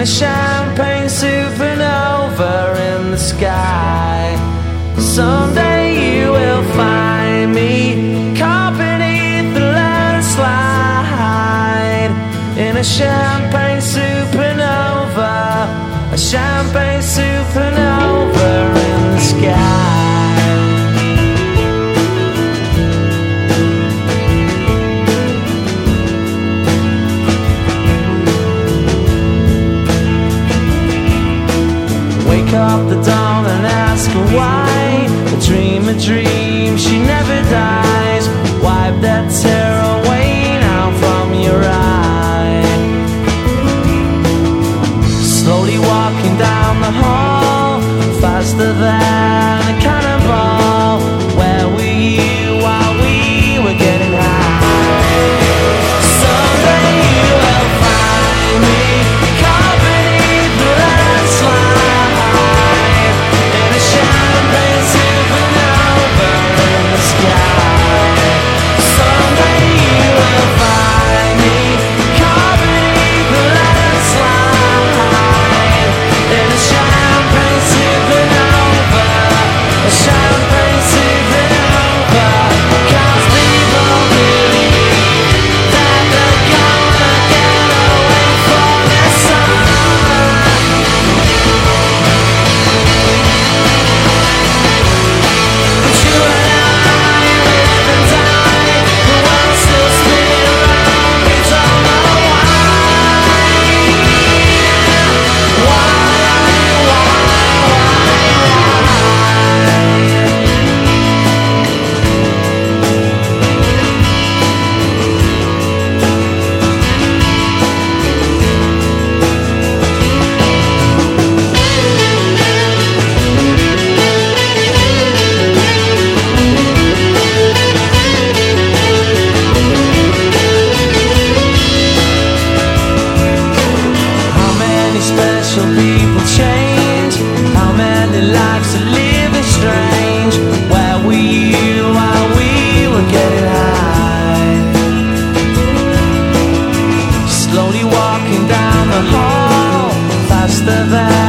a champagne supernova in the sky. Someday you will find me caught beneath the landslide in a champagne dream a dream, she never dies. Wipe that tear away now from your eye. Slowly walking down the hall, faster than. Social people change. How many lives are living strange. Where were you while we were getting high? Slowly walking down the hall, faster than.